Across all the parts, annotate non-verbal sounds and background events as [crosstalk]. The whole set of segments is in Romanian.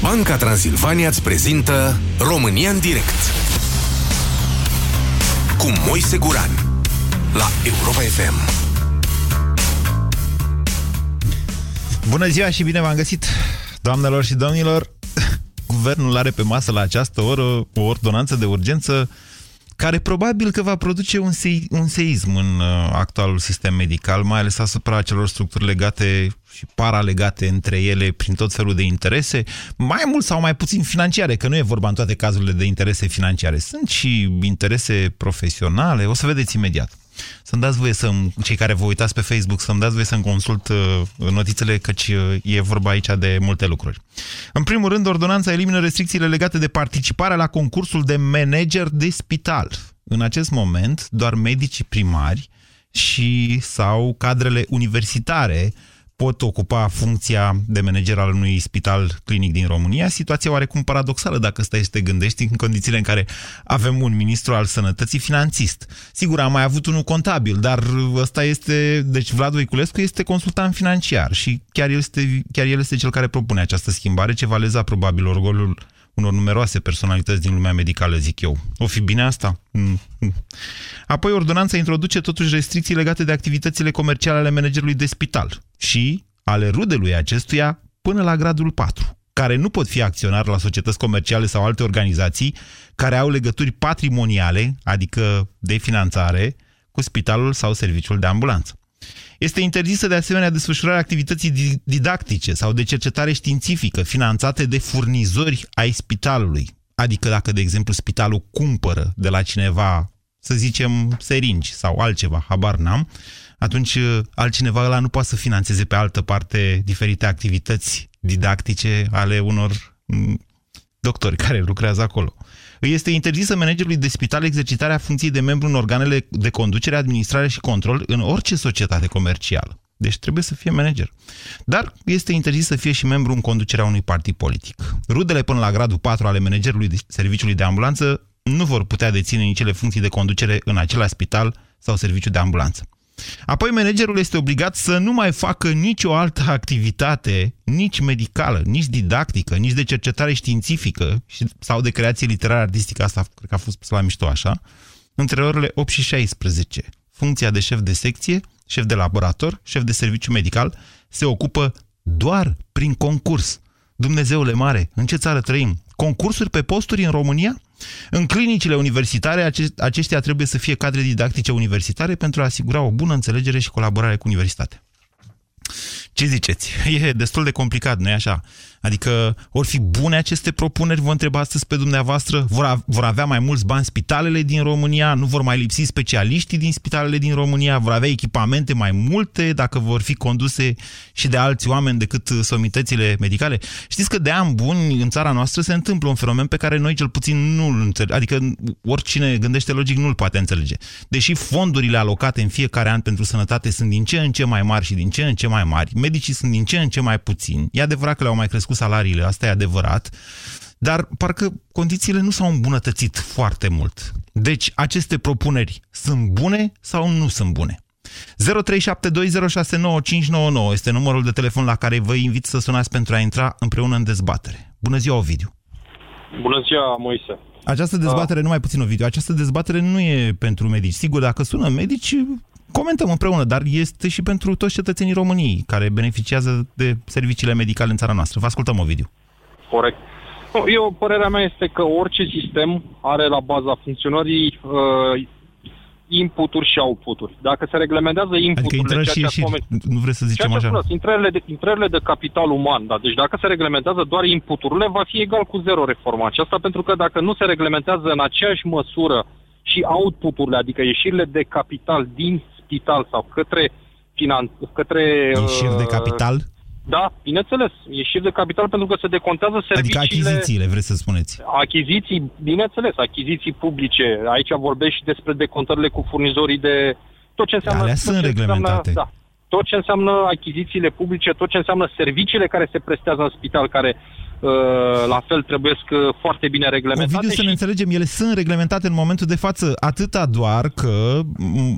Banca Transilvania îți prezintă România în direct cu Moise Guran la Europa FM. Bună ziua și bine v-am găsit, doamnelor și domnilor. [laughs] Guvernul are pe masă la această oră o ordonanță de urgență care probabil că va produce un, se un seism în uh, actualul sistem medical, mai ales asupra acelor structuri legate și paralegate între ele prin tot felul de interese, mai mult sau mai puțin financiare, că nu e vorba în toate cazurile de interese financiare. Sunt și interese profesionale, o să vedeți imediat. Să-mi dați voie să cei care vă uitați pe Facebook, să-mi dați voie să-mi consult uh, notițele, căci uh, e vorba aici de multe lucruri. În primul rând, ordonanța elimină restricțiile legate de participarea la concursul de manager de spital. În acest moment, doar medicii primari și sau cadrele universitare pot ocupa funcția de manager al unui spital clinic din România, situația oarecum paradoxală dacă stai să te gândești în condițiile în care avem un ministru al sănătății finanțist. Sigur, am mai avut unul contabil, dar ăsta este, deci Vlad Voiculescu este consultant financiar și chiar el este, chiar el este cel care propune această schimbare, ce va leza probabil orgolul unor numeroase personalități din lumea medicală, zic eu. O fi bine asta? Mm, mm. Apoi, ordonanța introduce totuși restricții legate de activitățile comerciale ale managerului de spital și ale rudelui acestuia până la gradul 4 care nu pot fi acționari la societăți comerciale sau alte organizații care au legături patrimoniale, adică de finanțare, cu spitalul sau serviciul de ambulanță. Este interzisă de asemenea desfășurarea activității didactice sau de cercetare științifică finanțate de furnizori ai spitalului. Adică dacă, de exemplu, spitalul cumpără de la cineva, să zicem, seringi sau altceva, habar n-am, atunci uh, altcineva ăla nu poate să financeze pe altă parte diferite activități didactice ale unor mm, doctori care lucrează acolo. Îi este interzisă managerului de spital exercitarea funcției de membru în organele de conducere, administrare și control în orice societate comercială. Deci trebuie să fie manager. Dar este interzis să fie și membru în conducerea unui partid politic. Rudele până la gradul 4 ale managerului de serviciului de ambulanță nu vor putea deține nici ele funcții de conducere în același spital sau serviciu de ambulanță. Apoi managerul este obligat să nu mai facă nicio altă activitate, nici medicală, nici didactică, nici de cercetare științifică sau de creație literară artistică, asta cred că a fost la mișto așa, între orele 8 și 16. Funcția de șef de secție, șef de laborator, șef de serviciu medical se ocupă doar prin concurs. Dumnezeule mare, în ce țară trăim? Concursuri pe posturi în România? În clinicile universitare, aceștia trebuie să fie cadre didactice universitare pentru a asigura o bună înțelegere și colaborare cu universitatea. Ce ziceți? [laughs] E destul de complicat, nu-i așa? Adică, or fi bune aceste propuneri, vă întreb astăzi pe dumneavoastră? Vor, vor avea mai mulți bani spitalele din România? Nu vor mai lipsi specialiștii din spitalele din România? Vor avea echipamente mai multe dacă vor fi conduse și de alți oameni decât somitățile medicale? Știți că de ani buni în țara noastră se întâmplă un fenomen pe care noi cel puțin nu-l înțelegem. Adică oricine gândește logic nu-l poate înțelege. Deși fondurile alocate în fiecare an pentru sănătate sunt din ce în ce mai mari și din ce în ce mai mari, medicii sunt din ce în ce mai puțini. E adevărat că le-au mai crescut salariile, asta e adevărat, dar parcă condițiile nu s-au îmbunătățit foarte mult. Deci, aceste propuneri sunt bune sau nu sunt bune? 0372069599 este numărul de telefon la care vă invit să sunați pentru a intra împreună în dezbatere. Bună ziua, Ovidiu! Bună ziua, Moise! Această dezbatere, nu mai puțin, Ovidiu, această dezbatere nu e pentru medici. Sigur, dacă sună medici, comentăm împreună, dar este și pentru toți cetățenii României care beneficiază de serviciile medicale în țara noastră. Vă ascultăm, Ovidiu. Corect. Eu, părerea mea este că orice sistem are la baza funcționării uh, inputuri și outputuri. Dacă se reglementează inputurile... Adică și ieșiri, nu vreți să zicem așa. Spus, intrările, de, intrările de capital uman, da? deci dacă se reglementează doar inputurile, va fi egal cu zero reforma aceasta, pentru că dacă nu se reglementează în aceeași măsură și outputurile, adică ieșirile de capital din spital sau către finan- către... Ieșiri uh, de capital? Da, bineînțeles. Ieșiri de capital pentru că se decontează adică serviciile... Adică achizițiile, vreți să spuneți? Achiziții, bineînțeles, achiziții publice. Aici vorbești și despre decontările cu furnizorii de... Tot ce înseamnă... Alea sunt reglementate. Înseamnă, da, tot ce înseamnă achizițiile publice, tot ce înseamnă serviciile care se prestează în spital, care Uh, la fel trebuie uh, foarte bine reglementate. Ovidiu, să și... ne înțelegem, ele sunt reglementate în momentul de față, atâta doar că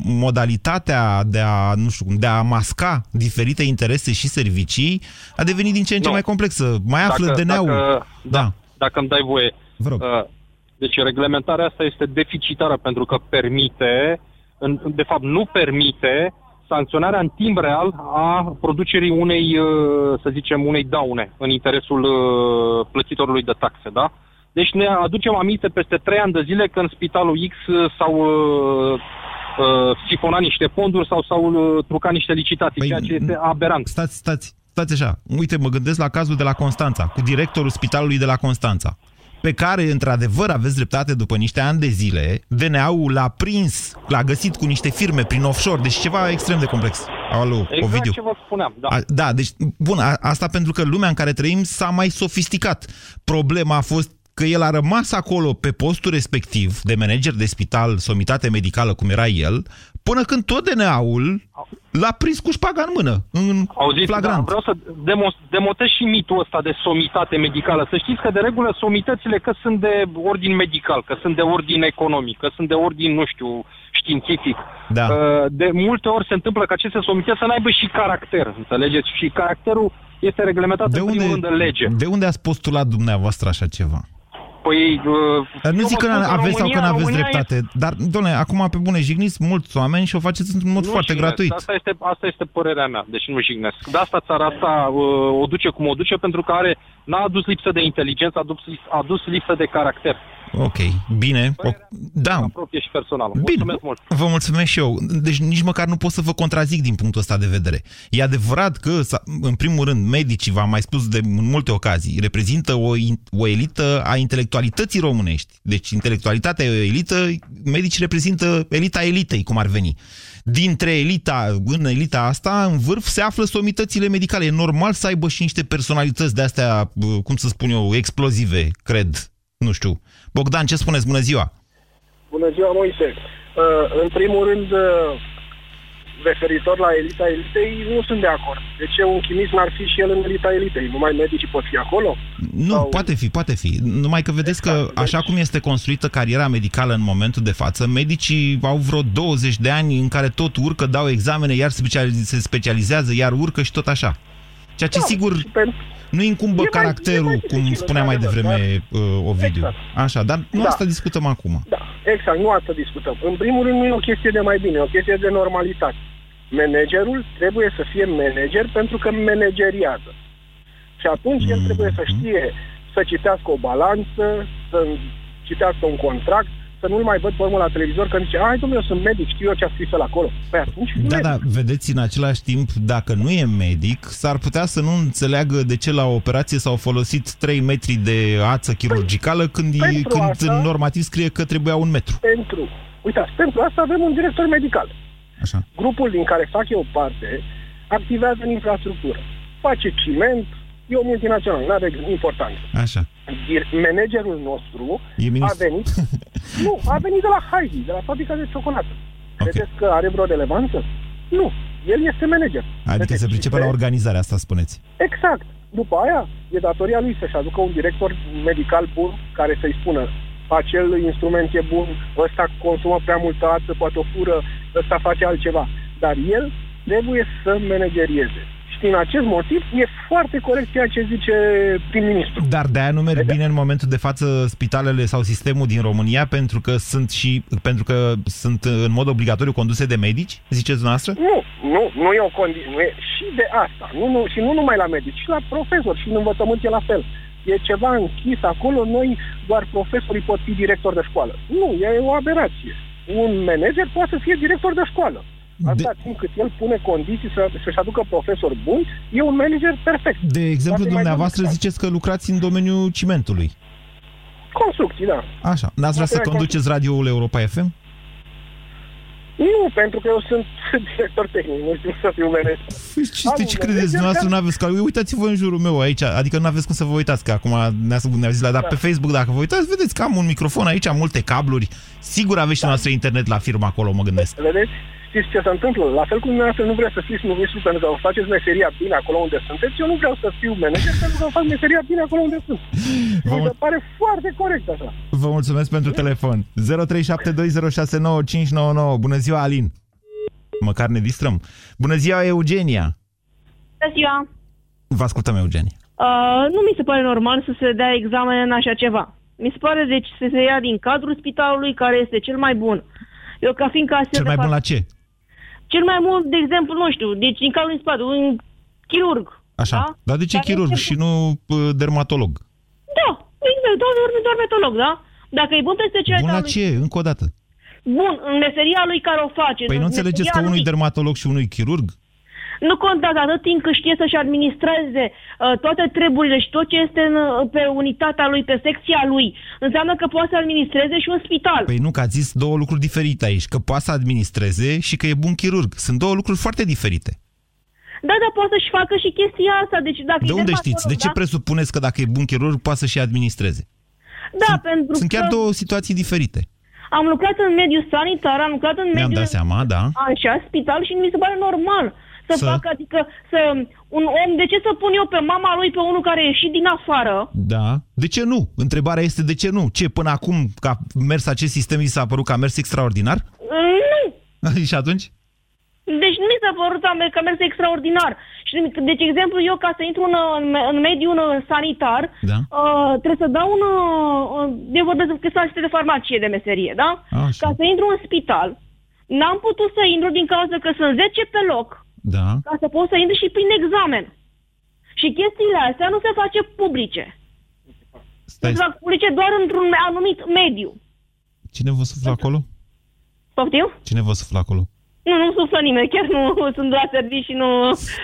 modalitatea de a, nu știu, de a masca diferite interese și servicii a devenit din ce în ce no. mai complexă. Mai află dacă, DNA-ul. Dacă, da. da. Dacă îmi dai voie. Vă rog. Uh, deci reglementarea asta este deficitară pentru că permite, în, de fapt nu permite sancționarea în timp real a producerii unei, uh, să zicem, unei daune în interesul uh, plătitorului de taxe, da? Deci ne aducem aminte peste trei ani de zile când spitalul X s-au uh, uh, sifonat niște fonduri sau s-au uh, trucat niște licitații, păi, ceea ce este aberant. Stați, stați, stați așa. Uite, mă gândesc la cazul de la Constanța, cu directorul spitalului de la Constanța pe care, într-adevăr, aveți dreptate, după niște ani de zile, DNA-ul l-a prins, l-a găsit cu niște firme prin offshore, deci ceva extrem de complex. Alo, exact Ovidiu. ce vă spuneam, da. A, da, deci, bun, a, asta pentru că lumea în care trăim s-a mai sofisticat. Problema a fost că el a rămas acolo pe postul respectiv de manager de spital, somitate medicală, cum era el, până când tot DNA-ul l-a prins cu șpaga în mână, în Auziți, flagrant. Da, vreau să demotez și mitul ăsta de somitate medicală. Să știți că de regulă somitățile că sunt de ordin medical, că sunt de ordin economic, că sunt de ordin, nu știu, științific. Da. Uh, de multe ori se întâmplă ca aceste somități să n-aibă și caracter, înțelegeți? Și caracterul este reglementat de în unde, primul rând de lege. De unde ați postulat dumneavoastră așa ceva? Păi, uh, nu zic că aveți sau că nu aveți dreptate, e... dar, doamne, acum pe bune jigniți mulți oameni și o faceți într-un mod nu foarte jignesc. gratuit. Asta este, asta este părerea mea, deci nu jignesc. De asta țara asta uh, o duce cum o duce, pentru că are, n-a adus lipsă de inteligență, a adus, a adus lipsă de caracter. Ok, bine. O, da. Apropie și personal. Bine. Mulțumesc mult. Vă mulțumesc și eu. Deci nici măcar nu pot să vă contrazic din punctul ăsta de vedere. E adevărat că, în primul rând, medicii, v-am mai spus de în multe ocazii, reprezintă o, o elită a intelectualității românești. Deci intelectualitatea e o elită, medicii reprezintă elita elitei, cum ar veni. Dintre elita, în elita asta, în vârf, se află somitățile medicale. E normal să aibă și niște personalități de astea, cum să spun eu, explozive, cred. Nu știu. Bogdan, ce spuneți? Bună ziua! Bună ziua, Moise! Uh, în primul rând, uh, referitor la elita elitei, nu sunt de acord. De ce un chimist n-ar fi și el în elita elitei? Numai medicii pot fi acolo? Nu, Sau... poate fi, poate fi. Numai că vedeți exact. că așa cum este construită cariera medicală în momentul de față, medicii au vreo 20 de ani în care tot urcă, dau examene, iar se specializează, iar urcă și tot așa. Ceea ce da, sigur... Pentru nu incumbă e caracterul, mai, cum spunea mai devreme dar... uh, Ovidiu. Exact. Așa, dar nu da. asta discutăm acum. Da, exact, nu asta discutăm. În primul rând nu e o chestie de mai bine, e o chestie de normalitate. Managerul trebuie să fie manager pentru că manageriază. Și atunci mm-hmm. el trebuie să știe să citească o balanță, să citească un contract, să nu-l mai văd pe la televizor că zice, ai domnule, eu sunt medic, știu eu ce a scris la acolo. Păi atunci Da, medic. da, vedeți, în același timp, dacă nu e medic, s-ar putea să nu înțeleagă de ce la o operație s-au folosit 3 metri de ață chirurgicală păi, când, e, când asta, în normativ scrie că trebuia un metru. Pentru, uitați, pentru asta avem un director medical. Așa. Grupul din care fac eu parte activează în infrastructură. Face ciment, e o multinațională, nu are importanță. Așa. Managerul nostru a venit, [laughs] nu, a venit de la Heidi, de la fabrica de ciocolată. Okay. Credeți că are vreo relevanță? Nu. El este manager. Adică Credeți? se pricepe la organizarea asta, spuneți. Exact. După aia, e datoria lui să-și aducă un director medical bun care să-i spună acel instrument e bun, ăsta consumă prea multă ață, poate o fură, ăsta face altceva. Dar el trebuie să managerieze. Și din acest motiv e foarte corect ceea ce zice prim-ministru. Dar de-aia nu merg bine în momentul de față spitalele sau sistemul din România pentru că sunt și pentru că sunt în mod obligatoriu conduse de medici, ziceți dumneavoastră? Nu, nu, nu e o condiție. Și de asta. Nu, nu, și nu numai la medici, și la profesori și în învățământ e la fel. E ceva închis acolo, noi doar profesorii pot fi director de școală. Nu, e o aberație. Un manager poate să fie director de școală. Asta de... timp cât el pune condiții să, să-și aducă profesor bun, e un manager perfect. De exemplu, Poate dumneavoastră ziceți că lucrați în domeniul cimentului. Construcții, da. Așa. N-ați vrea să conduceți radioul Europa FM? Nu, pentru că eu sunt [laughs] director tehnic, nu știu să fiu manager. Păi ce, de ce credeți? Dumneavoastră nu aveți... Ca... Uitați-vă în jurul meu aici, adică nu aveți cum să vă uitați, că acum ne-a ne zis la, dar da. pe Facebook, dacă vă uitați, vedeți că am un microfon aici, multe cabluri. Sigur aveți și da. noastră internet la firmă acolo, mă gândesc. Vedeți? Știți ce se întâmplă? La fel cum dumneavoastră nu vreți să fiți numiți pentru că faceți meseria bine acolo unde sunteți, eu nu vreau să fiu manager pentru că fac meseria bine acolo unde sunt. Vă Mi se pare foarte corect așa. Vă mulțumesc pentru telefon. 0372069599. Bună ziua, Alin. Măcar ne distrăm. Bună ziua, Eugenia. Bună ziua. Vă ascultăm, Eugenia. Uh, nu mi se pare normal să se dea examen în așa ceva. Mi se pare deci să se ia din cadrul spitalului care este cel mai bun. Eu ca fiindcă Cel mai bun la ce? Cel mai mult, de exemplu, nu știu, deci în cazul în spate, un chirurg. Așa, da? dar de ce Dacă chirurg și nu uh, dermatolog? Da, exact, doar dermatolog, da? Dacă e bun peste ce... Bun la ce? Încă o dată. Bun, în meseria lui care o face. Păi nu înțelegeți că unui dermatolog și unui chirurg? Nu contează atât timp cât știe să-și administreze uh, toate treburile și tot ce este în, uh, pe unitatea lui, pe secția lui. Înseamnă că poate să administreze și un spital. Păi nu, că ați zis două lucruri diferite aici. Că poate să administreze și că e bun chirurg. Sunt două lucruri foarte diferite. Da, dar poate să-și facă și chestia asta. Deci dacă de unde știți? De ce da? presupuneți că dacă e bun chirurg poate să și administreze? Da, sunt, pentru Sunt chiar două situații diferite. Am lucrat în mediul sanitar, am lucrat în mediul... Mi-am dat seama, da. Așa, spital și mi se pare normal să, să facă, adică să, un om, de ce să pun eu pe mama lui pe unul care a ieșit din afară? Da. De ce nu? Întrebarea este de ce nu? Ce, până acum, ca mers acest sistem, mi s-a părut că a mers extraordinar? Nu. [laughs] și atunci? Deci nu mi s-a părut că a mers extraordinar. Și, deci, exemplu, eu ca să intru în, în mediul sanitar, da. uh, trebuie să dau un... Uh, de vorbesc că este de farmacie de meserie, da? Așa. Ca să intru în spital, n-am putut să intru din cauza că sunt 10 pe loc da. ca să poți să intri și prin examen. Și chestiile astea nu se face publice. Stai. Se fac publice doar într-un anumit mediu. Cine vă suflă acolo? Poftim? Cine vă suflă acolo? Nu, nu suflă nimeni, chiar nu [laughs] sunt la serviciu și nu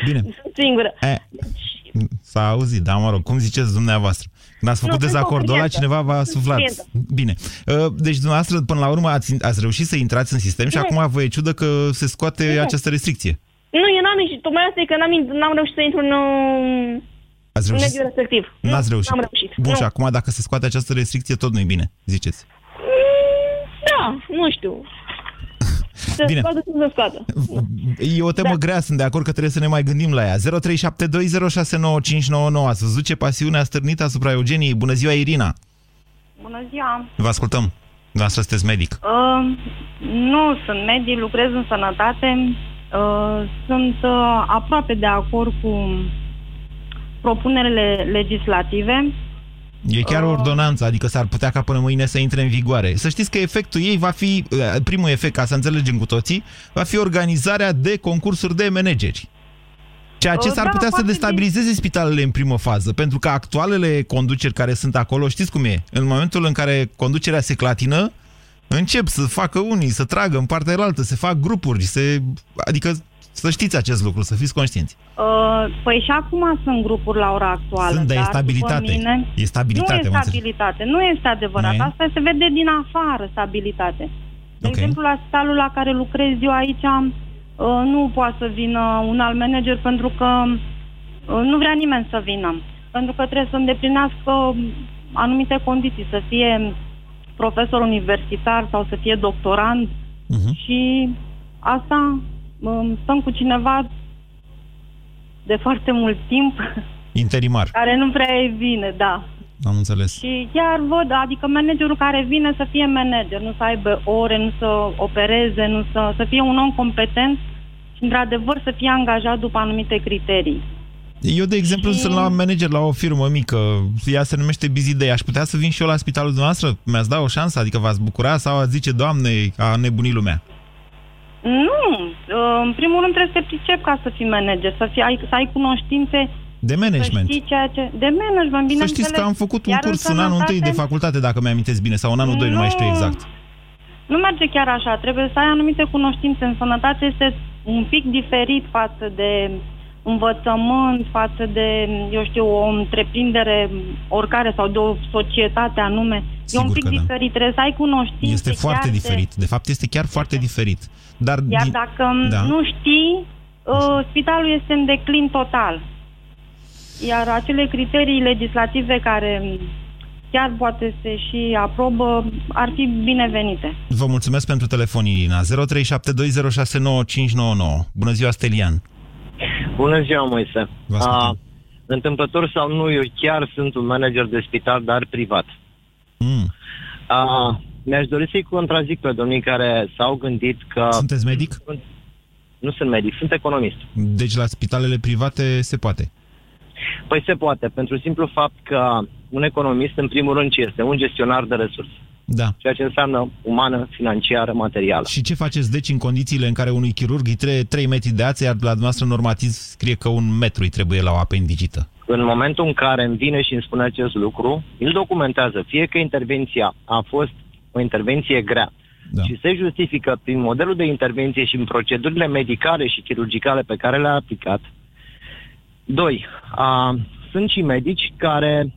Bine. [laughs] sunt singură. E, S-a auzit, da, mă rog, cum ziceți dumneavoastră? Când ați făcut nu, dezacordul ăla, cineva v-a suflat. Bine. Uh, deci, dumneavoastră, până la urmă, ați, ați reușit să intrați în sistem și nu. acum vă e ciudă că se scoate nu. această restricție. Nu, eu n-am ieșit. Tocmai asta e că n-am, n-am reușit să intru în, Ați reușit? în mediul respectiv. N-ați reușit. N-am reușit. Bun, nu. și acum dacă se scoate această restricție, tot nu-i bine, ziceți. Mm, da, nu știu. [laughs] Se Bine. Scoate, se scoate. E o temă da. grea, sunt de acord că trebuie să ne mai gândim la ea. 0372069599. Ați văzut ce pasiune a stârnit asupra Eugeniei? Bună ziua, Irina! Bună ziua! Vă ascultăm. Dumneavoastră sunteți medic. Uh, nu sunt medic, lucrez în sănătate. Uh, sunt uh, aproape de acord cu propunerile legislative. E chiar o uh, ordonanță, adică s-ar putea ca până mâine să intre în vigoare. Să știți că efectul ei va fi, primul efect, ca să înțelegem cu toții, va fi organizarea de concursuri de manageri. Ceea ce s-ar da, putea să destabilizeze bine. spitalele în primă fază, pentru că actualele conduceri care sunt acolo, știți cum e? În momentul în care conducerea se clatină, încep să facă unii, să tragă în partea altă, se fac grupuri, se... adică să știți acest lucru, să fiți conștienți. Uh, păi și acum sunt grupuri la ora actuală. Sunt, dar e stabilitate. Mine, e stabilitate. Nu e stabilitate, nu este adevărat. Nu e? Asta se vede din afară, stabilitate. De okay. exemplu, la spitalul la care lucrez eu aici, uh, nu poate să vină un alt manager pentru că uh, nu vrea nimeni să vină. Pentru că trebuie să îndeplinească anumite condiții, să fie profesor universitar sau să fie doctorand uh-huh. și asta um, stăm cu cineva de foarte mult timp. [laughs] Interimar. Care nu prea e bine, da. Am înțeles. Și chiar văd, adică managerul care vine să fie manager, nu să aibă ore, nu să opereze, nu să, să fie un om competent și, într-adevăr, să fie angajat după anumite criterii. Eu, de exemplu, și... sunt la manager la o firmă mică, ea se numește Busy Day. Aș putea să vin și eu la spitalul dumneavoastră? Mi-ați da o șansă? Adică v-ați bucura sau ați zice, Doamne, a nebunit lumea? Nu. În primul rând trebuie să te pricep ca să fii manager, să, fii, să ai cunoștințe de management. Să știi ceea ce... De management, bine Să știți că am făcut un curs în, în anul întâi de facultate, dacă mi-amintesc bine, sau în anul nu, 2, nu mai știu exact. Nu merge chiar așa. Trebuie să ai anumite cunoștințe. În sănătate este un pic diferit față de învățământ față de, eu știu, o întreprindere oricare sau de o societate anume. Sigur e un pic da. diferit, da. trebuie să ai cunoștințe. Este foarte de... diferit. De fapt, este chiar foarte diferit. Dar Iar din... dacă da. nu știi, uh, spitalul este în declin total. Iar acele criterii legislative care chiar poate se și aprobă, ar fi binevenite. Vă mulțumesc pentru telefon, Irina. 0372069599. Bună ziua, Stelian. Bună ziua, Moise. A, întâmplător sau nu, eu chiar sunt un manager de spital, dar privat. Mm. A, mi-aș dori să-i contrazic pe domnii care s-au gândit că... Sunteți medic? Nu sunt medic, sunt economist. Deci la spitalele private se poate? Păi se poate, pentru simplu fapt că un economist, în primul rând, ce este? Un gestionar de resurse. Da. Ceea ce înseamnă umană, financiară, materială. Și ce faceți, deci, în condițiile în care unui chirurg îi trebuie 3 metri de ață, iar la dumneavoastră normativ scrie că un metru îi trebuie la o apendicită? În momentul în care îmi vine și îmi spune acest lucru, îl documentează. Fie că intervenția a fost o intervenție grea, da. și se justifică prin modelul de intervenție și în procedurile medicale și chirurgicale pe care le-a aplicat. Doi, a, sunt și medici care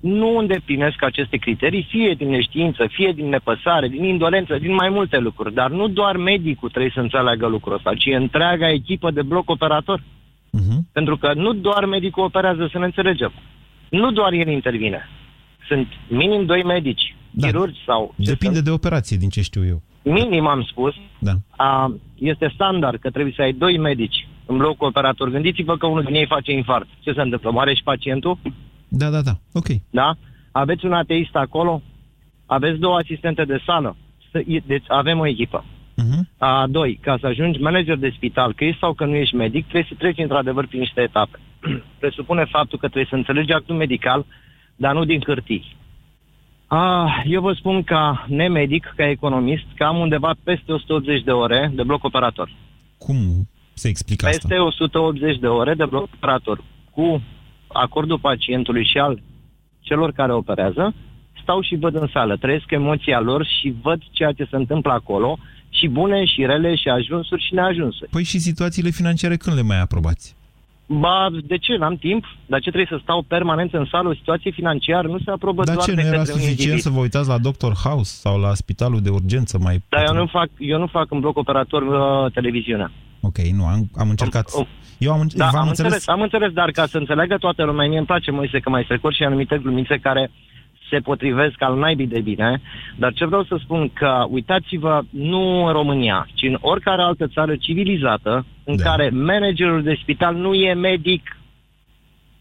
nu îndeplinesc aceste criterii, fie din neștiință, fie din nepăsare, din indolență, din mai multe lucruri. Dar nu doar medicul trebuie să înțeleagă lucrul ăsta, ci întreaga echipă de bloc operator. Uh-huh. Pentru că nu doar medicul operează, să ne înțelegem. Nu doar el intervine. Sunt minim doi medici, da. chirurgi sau... Depinde sunt. de operație, din ce știu eu. Minim am spus. Da. A, este standard că trebuie să ai doi medici în bloc operator. Gândiți-vă că unul din ei face infart. Ce se întâmplă? Moare și pacientul? Da, da, da. Ok. Da? Aveți un ateist acolo? Aveți două asistente de sală? Deci avem o echipă. Uh-huh. A, doi, ca să ajungi manager de spital, că ești sau că nu ești medic, trebuie să treci într-adevăr prin niște etape. [clears throat] Presupune faptul că trebuie să înțelegi actul medical, dar nu din hârtii. A, eu vă spun ca nemedic, ca economist, că am undeva peste 180 de ore de bloc operator. Cum se explică peste asta? Peste 180 de ore de bloc operator. Cu acordul pacientului și al celor care operează, stau și văd în sală, trăiesc emoția lor și văd ceea ce se întâmplă acolo, și bune, și rele, și ajunsuri, și neajunsuri. Păi și situațiile financiare când le mai aprobați? Ba, de ce? N-am timp? Dar ce trebuie să stau permanent în sală? O situație financiară nu se aprobă Dar doar ce, de nu era suficient să vă uitați la Doctor House sau la spitalul de urgență mai... Da, eu nu fac, eu nu fac în bloc operator uh, televiziunea. Ok, nu, am, am încercat... Am, eu am, da, am înțeles, înțeles, am înțeles, dar ca să înțeleagă toată lumea, mie îmi place, Moise, că mai strecor și anumite glumițe care se potrivesc al naibii de bine, dar ce vreau să spun că, uitați-vă, nu în România, ci în oricare altă țară civilizată, în da. care managerul de spital nu e medic,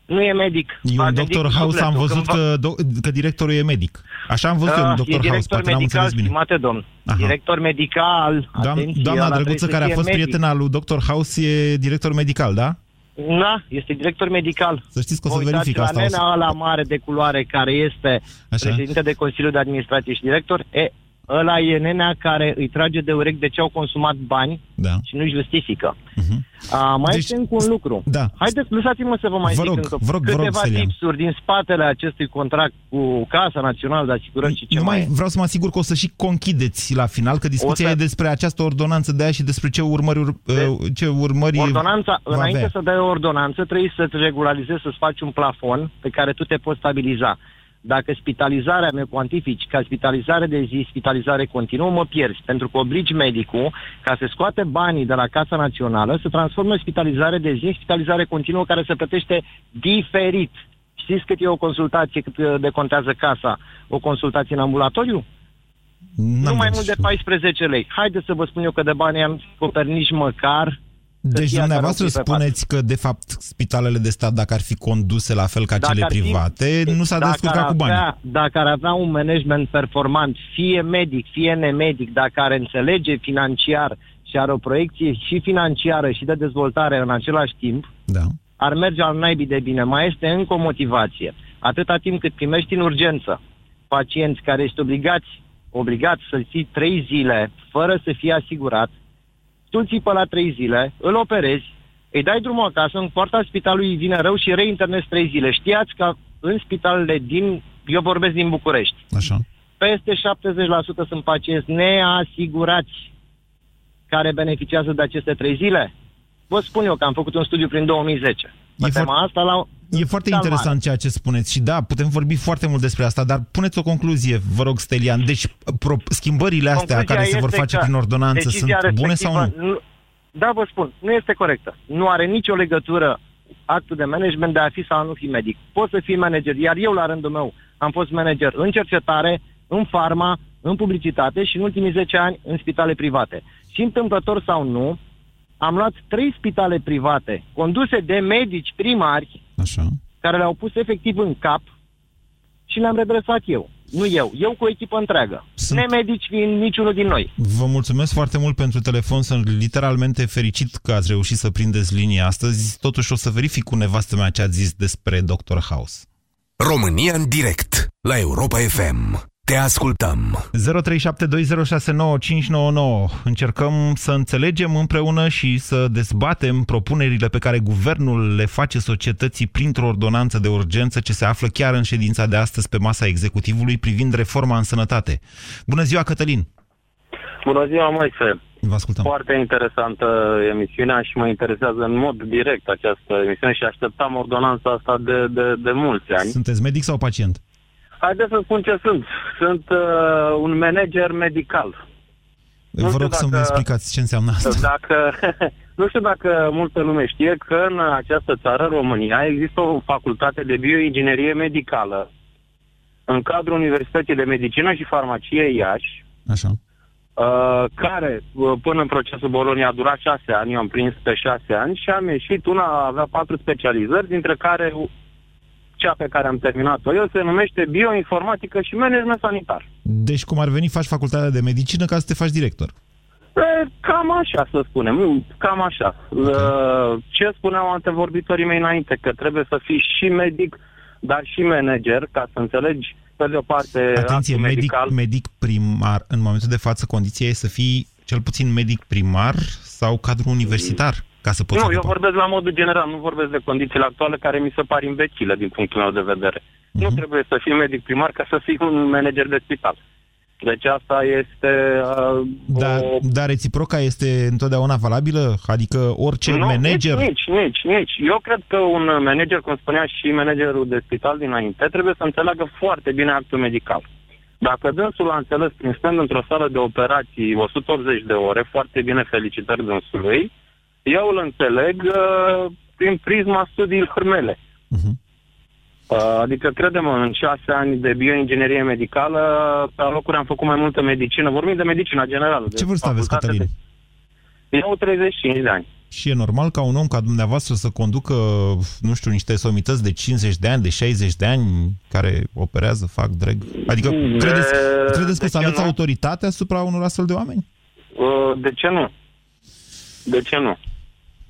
nu e medic. Eu în Dr. House am văzut că, do- că directorul e medic. Așa am văzut uh, eu în Dr. House, director poate medical, bine. Stimate domn, Aha. director medical, Doam, atenție, Doamna drăguță care a fost medic. prietena lui Dr. House e director medical, da? Da, este director medical. Să știți că o să verific asta. La nena mare de culoare care este Așa. președinte de Consiliul de Administrație și director, e, ăla e nenea care îi trage de urechi de ce au consumat bani da. și nu justifică. Uh-huh. A, mai deci, este încă un lucru. Da. Haideți, lăsați-mă să vă mai vă zic rog, încă vă rog, câteva vă rog, tipsuri din spatele acestui contract cu Casa Națională de Asigurări și ce mai, mai Vreau să mă asigur că o să și conchideți la final, că discuția să... e despre această ordonanță de aia și despre ce urmări, de... Uh, ce urmări Ordonanța, înainte avea. să dai o ordonanță, trebuie să-ți regularizezi, să-ți faci un plafon pe care tu te poți stabiliza. Dacă spitalizarea mea cuantifici ca spitalizare de zi, spitalizare continuă, mă pierzi, pentru că obligi medicul ca să scoate banii de la Casa Națională să transformă spitalizare de zi în spitalizare continuă care se plătește diferit. Știți cât e o consultație, cât de contează casa? O consultație în ambulatoriu? nu mai mult de 14 lei. Haideți să vă spun eu că de bani am acoperit nici măcar deci dumneavoastră spuneți că, de fapt, spitalele de stat, dacă ar fi conduse la fel ca dacă cele private, fi, nu s-a descurcat cu bani. Dacă ar avea un management performant, fie medic, fie nemedic, dacă ar înțelege financiar și are o proiecție și financiară și de dezvoltare în același timp, da. ar merge al naibii de bine. Mai este încă o motivație. Atâta timp cât primești în urgență pacienți care ești obligați, obligați să-l ții trei zile fără să fie asigurat, tu ții pe la trei zile, îl operezi, îi dai drumul acasă, în poarta spitalului vine rău și reinternezi trei zile. Știați că în spitalele din, eu vorbesc din București, Așa. peste 70% sunt pacienți neasigurați care beneficiază de aceste trei zile. vă spun eu că am făcut un studiu prin 2010. E, for... asta la... e foarte interesant mare. ceea ce spuneți și da, putem vorbi foarte mult despre asta, dar puneți o concluzie, vă rog, Stelian. Deci pro... schimbările astea Concluzia care se vor face prin ordonanță sunt bune sau nu? nu? Da, vă spun, nu este corectă. Nu are nicio legătură actul de management de a fi sau nu fi medic. Poți să fii manager, iar eu la rândul meu am fost manager în cercetare, în farma, în publicitate și în ultimii 10 ani în spitale private. Și întâmplător sau nu, am luat trei spitale private conduse de medici primari Așa. care le-au pus efectiv în cap și le-am redresat eu. Nu eu, eu cu o echipă întreagă. Sunt... Nemedici fiind niciunul din noi. Vă mulțumesc foarte mult pentru telefon, sunt literalmente fericit că ați reușit să prindeți linia astăzi. Totuși o să verific cu nevastă mea ce ați zis despre Dr. House. România în direct, la Europa FM. Te ascultăm. 0372069599. Încercăm să înțelegem împreună și să dezbatem propunerile pe care guvernul le face societății printr-o ordonanță de urgență ce se află chiar în ședința de astăzi pe masa executivului privind reforma în sănătate. Bună ziua, Cătălin! Bună ziua, Moise! Vă ascultăm. Foarte interesantă emisiunea și mă interesează în mod direct această emisiune și așteptam ordonanța asta de, de, de mulți ani. Sunteți medic sau pacient? Haideți să spun ce sunt. Sunt uh, un manager medical. Vă rog să-mi explicați ce înseamnă asta. Dacă, [laughs] nu știu dacă multă lume știe că în această țară, România, există o facultate de bioinginerie medicală în cadrul Universității de Medicină și Farmacie Iași, Așa. Uh, care uh, până în procesul Bolonia a durat șase ani, eu am prins pe șase ani și am ieșit, una avea patru specializări, dintre care cea pe care am terminat-o eu se numește bioinformatică și management sanitar. Deci cum ar veni, faci facultatea de medicină ca să te faci director? E, cam așa, să spunem, cam așa. Okay. Ce spuneau antevorbitorii mei înainte, că trebuie să fii și medic, dar și manager, ca să înțelegi pe de o parte Atenție, medic, medical. medic primar, în momentul de față condiția e să fii cel puțin medic primar sau cadru universitar? Ca să poți nu, eu vorbesc la modul general, nu vorbesc de condițiile actuale care mi se par imbecile din punctul meu de vedere. Uh-huh. Nu trebuie să fii medic primar ca să fii un manager de spital. Deci asta este... Uh, dar, o... dar reciproca este întotdeauna valabilă? Adică orice nu, manager... Nici, nici, nici, nici. Eu cred că un manager, cum spunea și managerul de spital dinainte, trebuie să înțeleagă foarte bine actul medical. Dacă dânsul a înțeles prin stând într-o sală de operații 180 de ore, foarte bine felicitări dânsului, eu îl înțeleg uh, prin prisma studiilor mele. Uh-huh. Uh, adică, credem, în șase ani de bioinginerie medicală, pe locuri am făcut mai multă medicină. Vorbim de medicina generală. Ce vârstă aveți, Cătălin? De... Eu 35 de ani. Și e normal ca un om ca dumneavoastră să conducă, nu știu, niște somități de 50 de ani, de 60 de ani, care operează, fac drag? Adică, de... credeți, credeți că să aveți nu? autoritate asupra unor astfel de oameni? Uh, de ce nu? De ce nu?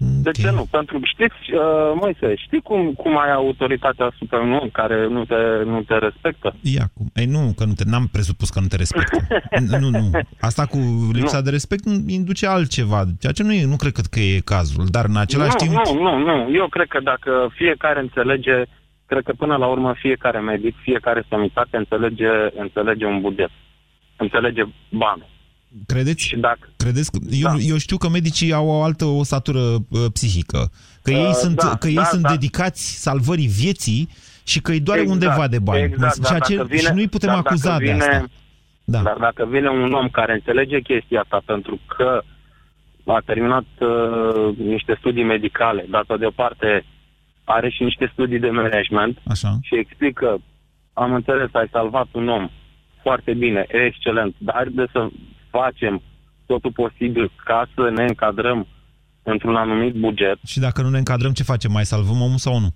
Okay. De ce nu? Pentru că știți, uh, Moise, știi cum, cum ai autoritatea asupra unui om care nu te, nu te respectă? Ia cum? Ei, nu, că nu te, n-am presupus că nu te respectă. [laughs] nu, nu. Asta cu lipsa nu. de respect induce altceva, ceea ce nu, e, nu cred că e cazul, dar în același nu, timp... Nu, nu, nu. Eu cred că dacă fiecare înțelege, cred că până la urmă fiecare medic, fiecare sanitate înțelege, înțelege un buget, înțelege banul. Credeți? Și dacă... Credeți? Eu, da. eu știu că medicii au o altă osatură uh, psihică. Că ei uh, sunt, da, că ei da, sunt da. dedicați salvării vieții și că îi doare exact, undeva de bani. Exact, Ceea ce, vine, și nu îi putem acuza vine, de asta. Da. Dar dacă vine un om care înțelege chestia asta pentru că a terminat uh, niște studii medicale, dată deoparte are și niște studii de management Așa. și explică, am înțeles, ai salvat un om, foarte bine, excelent, dar de să facem totul posibil ca să ne încadrăm într-un anumit buget. Și dacă nu ne încadrăm, ce facem? Mai salvăm omul sau nu?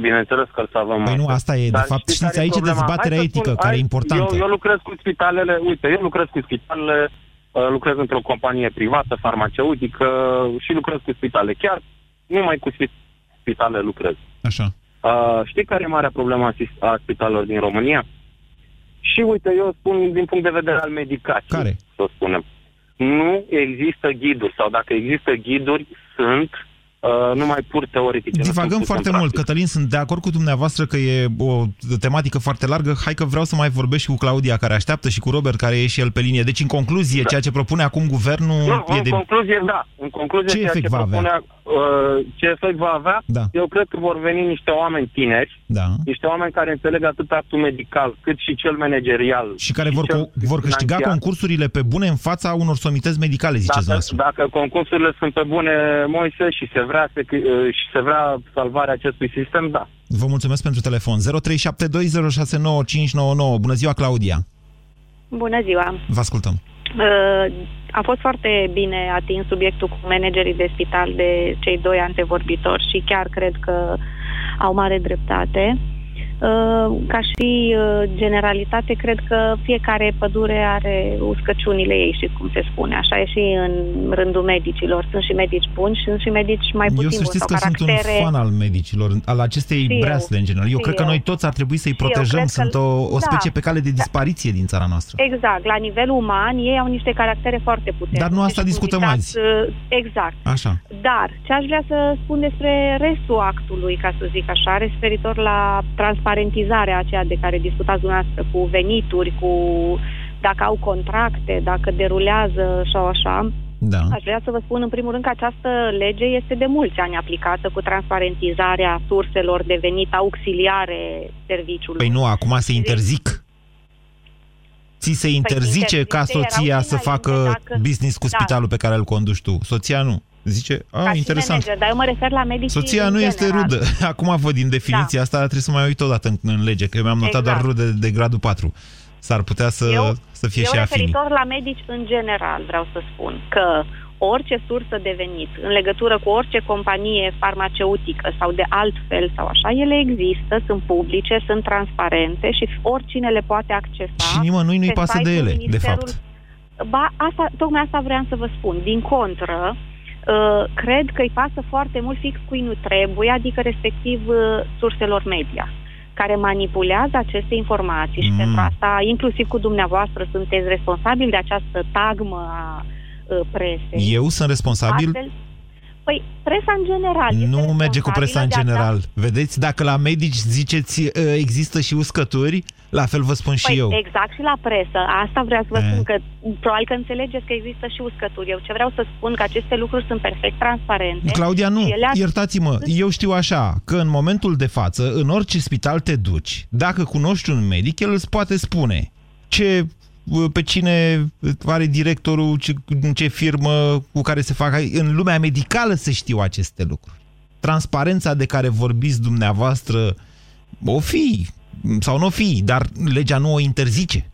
Bineînțeles că îl salvăm. Păi nu, asta e, Dar de fapt, știți, aici e dezbaterea etică, spun, care e importantă. Eu, eu lucrez cu spitalele, uite, eu lucrez cu spitalele, uh, lucrez într-o companie privată, farmaceutică și lucrez cu spitale. Chiar numai cu spitale lucrez. Așa. Uh, știi care e marea problemă a spitalelor din România? Și uite, eu spun din punct de vedere al medicației. Care? Să spunem. Nu există ghiduri sau dacă există ghiduri, sunt uh, numai pur teoretice. Divagăm foarte mult. Cătălin, sunt de acord cu dumneavoastră că e o tematică foarte largă. Hai că vreau să mai vorbesc și cu Claudia, care așteaptă, și cu Robert, care e și el pe linie. Deci, în concluzie, da. ceea ce propune acum guvernul... Nu, e în de... concluzie, da. În concluzie, ce ceea efect ce va propune, avea? Uh, ce efect va avea? Da. Eu cred că vor veni niște oameni tineri, da. niște oameni care înțeleg atât actul medical, cât și cel managerial. Și care vor, cel vor câștiga financiar. concursurile pe bune în fața unor somități medicale, ziceți Dacă, noastră. dacă concursurile sunt pe bune, Moise, și se vrea, se, uh, și se vrea salvarea acestui sistem, da. Vă mulțumesc pentru telefon. 0372069599. Bună ziua, Claudia. Bună ziua! Vă ascultăm. Uh, A fost foarte bine atins subiectul cu managerii de spital de cei doi antevorbitori și chiar cred că au mare dreptate. Uh, Ca și uh, generalitate, cred că fiecare pădure are uscăciunile ei și cum se spune. Așa e și în rândul medicilor. Sunt și medici buni și sunt și medici mai puțin Eu să buni știți sau că sunt caractere... un fan al medicilor, al acestei Și eu. breasle în general. Eu Și cred că eu. noi toți ar trebui să-i Și eu protejăm. cred că- Sunt o, o Da. specie pe cale de dispariție din țara noastră. Exact, la nivel uman ei au niște caractere foarte puternice. Dar nu asta Și cum discutăm ziceați, azi. uh, Exact. Așa. Dar ce aș vrea să spun despre restul actului, ca să zic așa, referitor la transparentizarea aceea de care discutați dumneavoastră, cu venituri, cu dacă au contracte, dacă derulează sau așa, Da. Aș vrea să vă spun în primul rând că această lege este de mulți ani aplicată cu transparentizarea surselor de venit auxiliare serviciului. Păi nu, acum se interzic. Ți se interzice interzice, ca soția erau să înainte, facă dacă- business cu Da. spitalul pe care îl conduci tu. Soția nu. Zice, a, Ca și interesant. manager, dar eu mă refer la medici Soția nu este rudă. [laughs] Acum văd din definiția asta, dar trebuie să mai uit odată în, în lege, că eu mi-am notat Exact. doar rude de gradul 4. S-ar putea să, Eu- să fie eu și afini. referitor la medici în general vreau să spun că orice sursă de venit în legătură cu orice companie farmaceutică sau de altfel sau așa, ele există, sunt publice, sunt transparente și oricine le poate accesa. Și nimănui nu-i pe pasă de site-ul ele, de Ministerul- fapt. Ba, asta, tocmai asta vreau să vă spun. Din contră, uh, cred că îi pasă foarte mult fix cui nu trebuie, adică respectiv uh, surselor media care manipulează aceste informații și Mm. pentru asta, inclusiv cu dumneavoastră, sunteți responsabili de această tagmă a uh, presei. Eu sunt responsabil? Astfel, păi, presa în general. este Nu merge cu presa în responsabilă de a da- general. Vedeți, dacă la medici ziceți ă, există și uscături, la fel vă spun și Păi, eu. exact și la presă. Asta vreau să vă Eh. spun că probabil că înțelegeți că există și uscături. Eu ce vreau să spun că aceste lucruri sunt perfect transparente. Claudia, nu, și ele ar- iertați-mă, eu știu așa, că în momentul de față, în orice spital te duci, dacă cunoști un medic, el îți poate spune ce pe cine are directorul, ce, în ce firmă cu care se fac. În lumea medicală se știu aceste lucruri. Transparența de care vorbiți dumneavoastră o fi sau nu o fi, dar legea nu o interzice.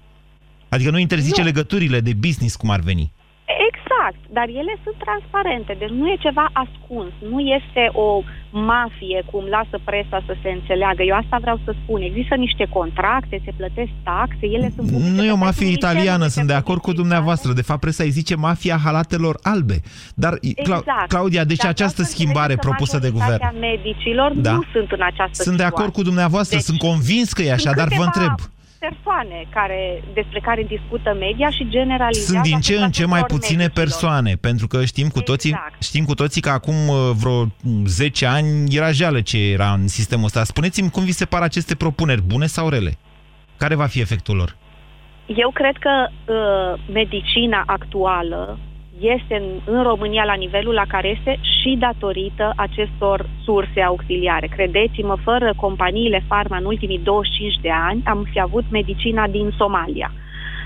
Adică nu interzice Nu. legăturile de business cum ar veni. Exact, dar ele sunt transparente, deci nu e ceva ascuns, nu este o mafie cum lasă presa să se înțeleagă. Eu asta vreau să spun. Există niște contracte, se plătesc taxe, ele sunt publice Nu e o pe mafie site-ul italiană, Ministerului sunt de acord cu dumneavoastră. De fapt, presa îi zice mafia halatelor albe. Dar, Cla- Exact. Claudia, deci Dar această vreau să schimbare înțelegeți că propusă de guvern... majoritatea medicilor Da. nu sunt în această Sunt de acord cu dumneavoastră, Deci, sunt convins că e așa, sunt dar vă câteva întreb. Persoane care, despre care discută media și generalizează Sunt din ce asupra în ce mai tuturor puține medicilor. persoane, pentru că știm cu toții, Exact. știm cu toții că acum uh, vreo 10 ani era jeală ce era în sistemul ăsta. Spuneți-mi cum vi se par aceste propuneri, bune sau rele? Care va fi efectul lor? Eu cred că uh, medicina actuală este în, în România la nivelul la care este și datorită acestor surse auxiliare. Credeți-mă, fără companiile farma în ultimii 25 de ani am fi avut medicina din Somalia.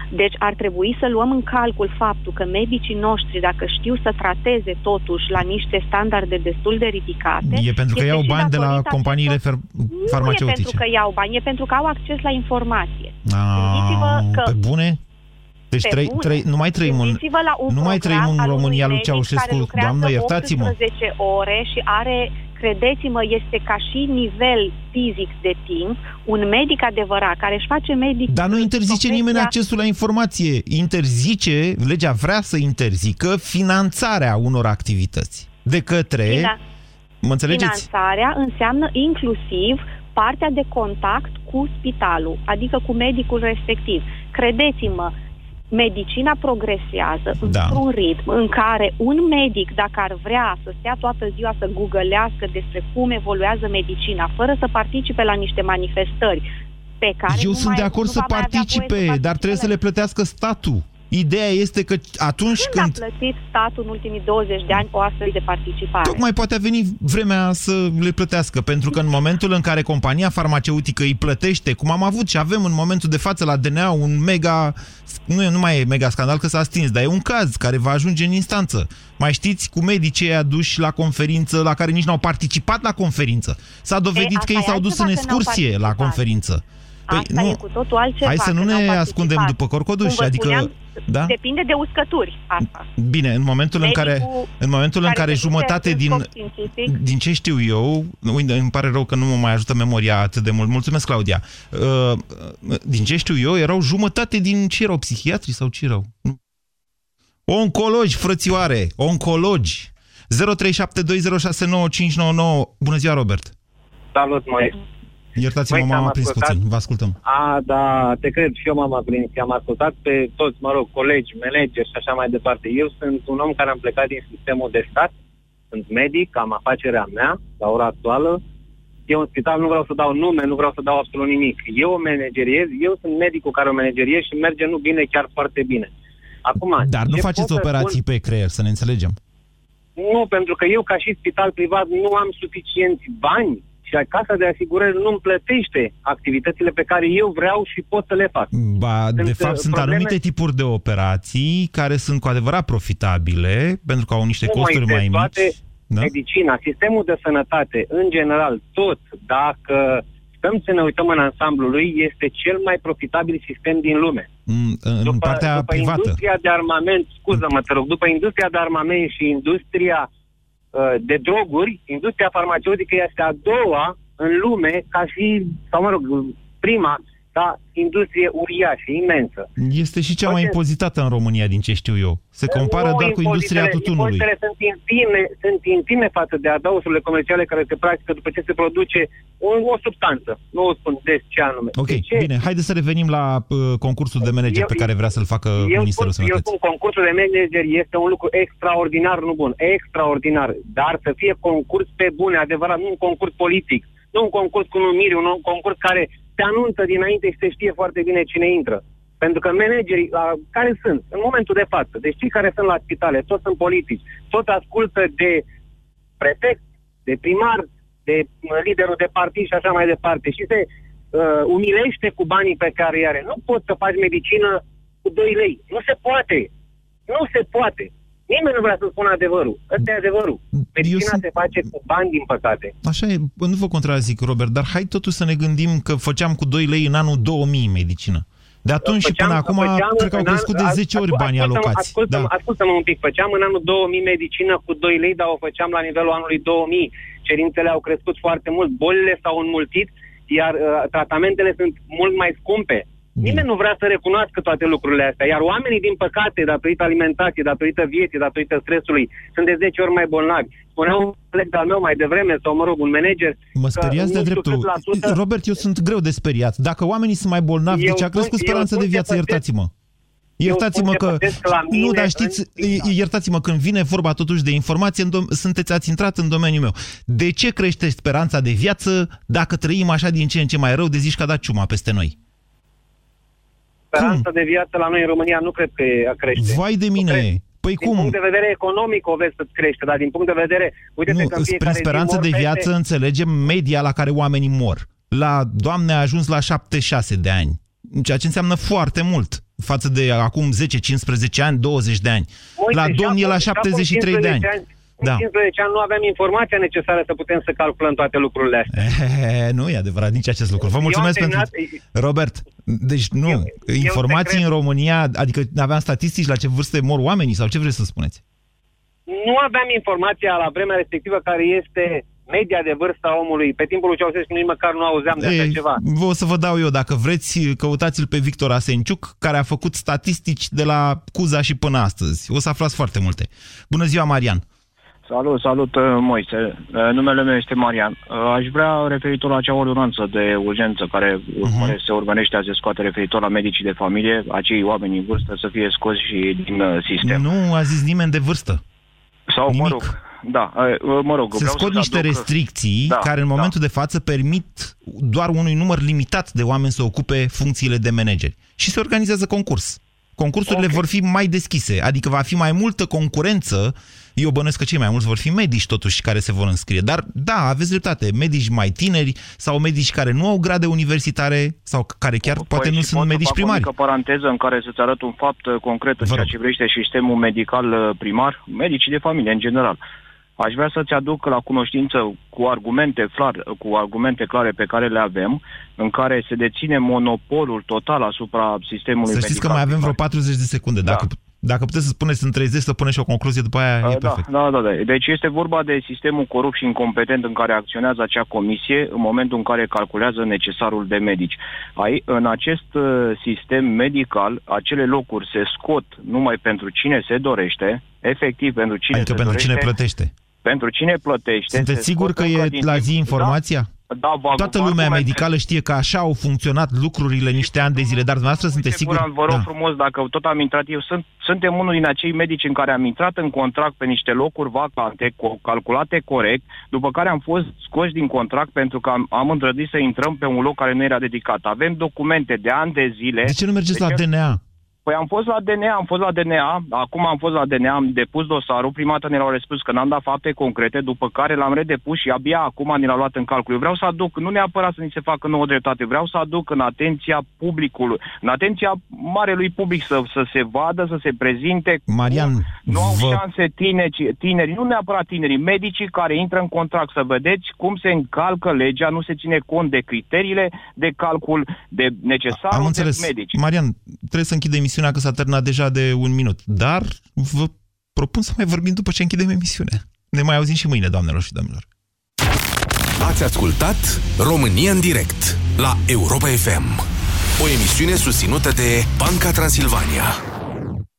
Deci ar trebui să luăm în calcul faptul că medicii noștri, dacă știu să trateze totuși la niște standarde destul de ridicate... E pentru că este iau și bani de la datorită companiile acestor- fer- Nu e farmaceutice. pentru că iau bani, e pentru că au acces la informație. Ah, Gândiți-vă că Pe bune? Deci Pe trei, bune. trei, nu mai trăim în, Gândiți-vă la un nu mai trăim program în al unui România lui medic care Ceaușescu. lucrează Doamnă, iertați-mă. 18 ore și are, credeți-mă, este ca și nivel fizic de timp, un medic adevărat care își face medic... Dar nu interzice profesia- nimeni accesul la informație. Interzice, legea vrea să interzică finanțarea unor activități de către... Fina- Mă înțelegeți? Finanțarea înseamnă inclusiv partea de contact cu spitalul, adică cu medicul respectiv. Credeți-mă, medicina progresează da. într-un ritm în care un medic, dacă ar vrea să stea toată ziua să googlească despre cum evoluează medicina, fără să participe la niște manifestări pe care Eu sunt de acord să participe, să dar trebuie să le plătească statul. Ideea este că atunci când... când... a plătit statul în ultimii 20 de ani o astfel de participare? Tocmai poate a venit vremea să le plătească, pentru că în momentul în care compania farmaceutică îi plătește, cum am avut și avem în momentul de față la DNA un mega... Nu, nu mai e mega scandal că s-a stins, dar e un caz care va ajunge în instanță. Mai știți cu medicii aduși la conferință, la care nici n-au participat la conferință. S-a dovedit e, că ei s-au dus în excursie la conferință. Păi, Asta nu. e cu totul altceva. Hai să nu ne ascundem după corcoduși. Adică, spuneam, da? Depinde de uscături asta. Bine, în momentul Medicul în care, în momentul în care jumătate din, din ce știu eu, uite, îmi pare rău că nu mă mai ajută memoria atât de mult. Mulțumesc, Claudia. Uh, din ce știu eu, erau jumătate din ce erau psihiatri sau ce erau? Oncologi, frățioare, oncologi. 0372069599. Bună ziua, Robert. Salut, mai. Iertați-mă, m-am aprins puțin, vă ascultăm. A, da, te cred, și eu m-am aprins. Am ascultat pe toți, mă rog, colegi, manageri și așa mai departe. Eu sunt un om care am plecat din sistemul de stat, sunt medic, am afacerea mea, la ora actuală. Eu în spital nu vreau să dau nume, nu vreau să dau absolut nimic. Eu o manageriez, eu sunt medicul care o manageriez și merge nu bine, chiar foarte bine. Acum, Dar nu faceți operații spun... pe creier, să ne înțelegem. Nu, pentru că eu, ca și spital privat, nu am suficienți bani și casa de asigurări nu îmi plătește activitățile pe care eu vreau și pot să le fac. Ba, sunt de fapt, sunt probleme... anumite tipuri de operații care sunt cu adevărat profitabile, pentru că au niște nu costuri mai, mai mici. Da? Medicina, sistemul de sănătate, în general, tot, dacă stăm să ne uităm în ansamblu lui, este cel mai profitabil sistem din lume. Mm, în după, partea după privată. industria de armament, scuză-mă, te rog, după industria de armament și industria Uh, de droguri, industria farmaceutică este a doua în lume, ca și, sau mă rog, prima da, industrie uriașă, imensă. Este și cea mai impozitată în România, din ce știu eu. Se compară doar cu industria tutunului. Impozitele sunt infime, sunt infime față de adausurile comerciale care se practică după ce se produce o, o substanță. Nu o spun des ce anume. Ok, ce? bine. Haideți să revenim la uh, concursul de manager eu, pe care vrea să-l facă eu Ministerul spun, Sănătății. Eu spun, concursul de manager este un lucru extraordinar, nu bun, extraordinar. Dar să fie concurs pe bune, adevărat, nu un concurs politic, nu un concurs cu numiri, un concurs care se anunță dinainte și se știe foarte bine cine intră. Pentru că managerii la, care sunt în momentul de față, deci cei care sunt la spitale, toți sunt politici, toți ascultă de prefect, de primar, de liderul de partid și așa mai departe și se uh, umilește cu banii pe care îi are. Nu poți să faci medicină cu 2 lei. Nu se poate. Nu se poate. Nimeni nu vrea să spună adevărul. Ăsta e adevărul. Medicina sunt... se face cu bani, din păcate. Așa e, nu vă contrazic, Robert, dar hai totuși să ne gândim că făceam cu 2 lei în anul 2000 medicină. De atunci făceam, și până acum, cred că au crescut de 10 ori banii alocați. Ascultă-mă, da. ascultă-mă un pic. Făceam în anul 2000 medicină cu 2 lei, dar o făceam la nivelul anului 2000. Cerințele au crescut foarte mult, bolile s-au înmulțit, iar uh, tratamentele sunt mult mai scumpe. Bine. Nimeni nu vrea să recunoască toate lucrurile astea, iar oamenii, din păcate, datorită alimentației, datorită vieții, datorită stresului, sunt de 10 ori mai bolnavi. Spunea un coleg al meu mai devreme, sau mă rog, un manager... Mă speriați de dreptul. Sută... Robert, eu sunt greu de speriat. Dacă oamenii sunt mai bolnavi, eu deci a crescut speranța de viață, iertați-mă. Iertați-mă că... Nu, dar știți, iertați-mă, când vine vorba totuși de informație, sunteți, ați intrat în domeniul meu. De ce crește speranța de viață dacă trăim așa din ce în ce mai rău, de zici că a dat ciuma peste noi? Speranța cum? de viață la noi în România nu cred că crește. Vai de mine! Păi din cum? Din punct de vedere economic o vezi să crește, dar din punct de vedere... Uite nu, că prin speranță de viață peste... înțelegem media la care oamenii mor. La Doamne a ajuns la 76 de ani, ceea ce înseamnă foarte mult față de acum 10, 15 ani, 20 de ani. Uite, la domn e la 73 de ani. ani da. În 15 ani nu aveam informația necesară să putem să calculăm toate lucrurile astea. E, nu e adevărat nici acest lucru. Vă mulțumesc pentru... Robert, deci nu, eu, informații eu în România, adică aveam statistici la ce vârste mor oamenii sau ce vreți să spuneți? Nu aveam informația la vremea respectivă care este media de vârstă a omului. Pe timpul lui Ceaușescu nici măcar nu auzeam de așa ceva. Vă o să vă dau eu, dacă vreți, căutați-l pe Victor Asenciuc, care a făcut statistici de la Cuza și până astăzi. O să aflați foarte multe. Bună ziua, Marian! Salut, salut, uh, Moise. Uh, numele meu este Marian. Uh, aș vrea referitor la acea ordonanță de urgență care uh-huh. se urmărește a se scoate referitor la medicii de familie, acei oameni în vârstă să fie scoși și din sistem. Nu a zis nimeni de vârstă. Sau, Nimic. mă rog, da, mă rog. Se scot niște aduc... restricții da, care în momentul da. de față permit doar unui număr limitat de oameni să ocupe funcțiile de manageri. Și se organizează concurs. Concursurile okay. vor fi mai deschise, adică va fi mai multă concurență. Eu bănesc că cei mai mulți vor fi medici totuși care se vor înscrie. Dar da, aveți dreptate, medici mai tineri sau medici care nu au grade universitare sau care chiar Păi poate nu și sunt pot să medici fac primari. O mică paranteză în care să-ți arăt un fapt uh, concret în Vă ceea rog. ce privește sistemul medical uh, primar, medicii de familie în general. Aș vrea să-ți aduc la cunoștință cu argumente, clar, cu argumente clare pe care le avem, în care se deține monopolul total asupra sistemului Să medical știți că mai avem vreo primar. 40 de secunde. Da. Dacă, dacă puteți să spuneți în 30 să puneți și o concluzie, după aia e Uh, Da, perfect. da, da, da. Deci este vorba de sistemul corupt și incompetent în care acționează acea comisie în momentul în care calculează necesarul de medici. Ai, în acest uh, sistem medical, acele locuri se scot numai pentru cine se dorește, efectiv pentru cine Adică se pentru dorește, cine plătește. pentru cine plătește. Sunteți se sigur scot că încă e din la timp- zi informația? Da, da vă, Toată vă lumea argumentez. medicală știe că așa au funcționat lucrurile niște ani de zile, dar dumneavoastră sunteți Uite, siguri? Guran, vă rog Da. frumos, dacă tot am intrat eu, sunt, suntem unul din acei medici în care am intrat în contract pe niște locuri vacante, co- calculate corect, după care am fost scoși din contract pentru că am, am îndrăzit să intrăm pe un loc care nu era dedicat. Avem documente de ani de zile. De ce nu mergeți la ce- DNA? Păi am fost la DNA, am fost la DNA, acum am fost la DNA, am depus dosarul, prima dată ne l-au răspuns că n-am dat fapte concrete, după care l-am redepus și abia acum ne l-au luat în calcul. Eu vreau să aduc, nu neapărat să ni se facă nouă dreptate, vreau să aduc în atenția publicului, în atenția marelui public să, să se vadă, să se prezinte. Marian, cum nu au vă- șanse tineri, tinerii, nu neapărat tinerii, medicii care intră în contract, să vedeți cum se încalcă legea, nu se ține cont de criteriile de calcul de necesar Am de înțeles. medici. Marian, trebuie să închid emisiunea că s-a terminat deja de un minut, dar vă propun să mai vorbim după ce închidem emisiunea. Ne mai auzim și mâine, doamnelor și domnilor. Ați ascultat România în direct la Europa FM. O emisiune susținută de Banca Transilvania.